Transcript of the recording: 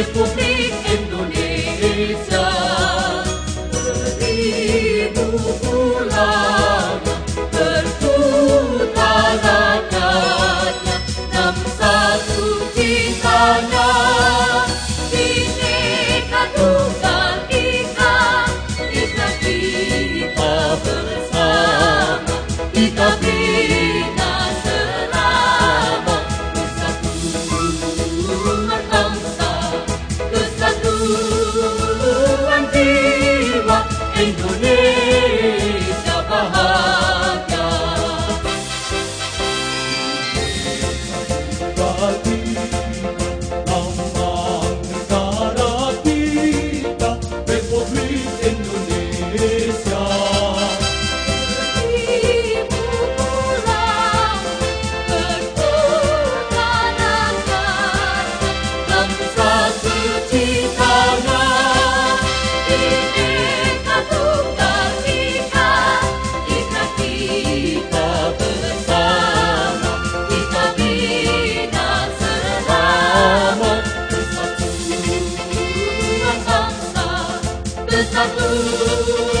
Republik Indonesia. Seribu Kesatuan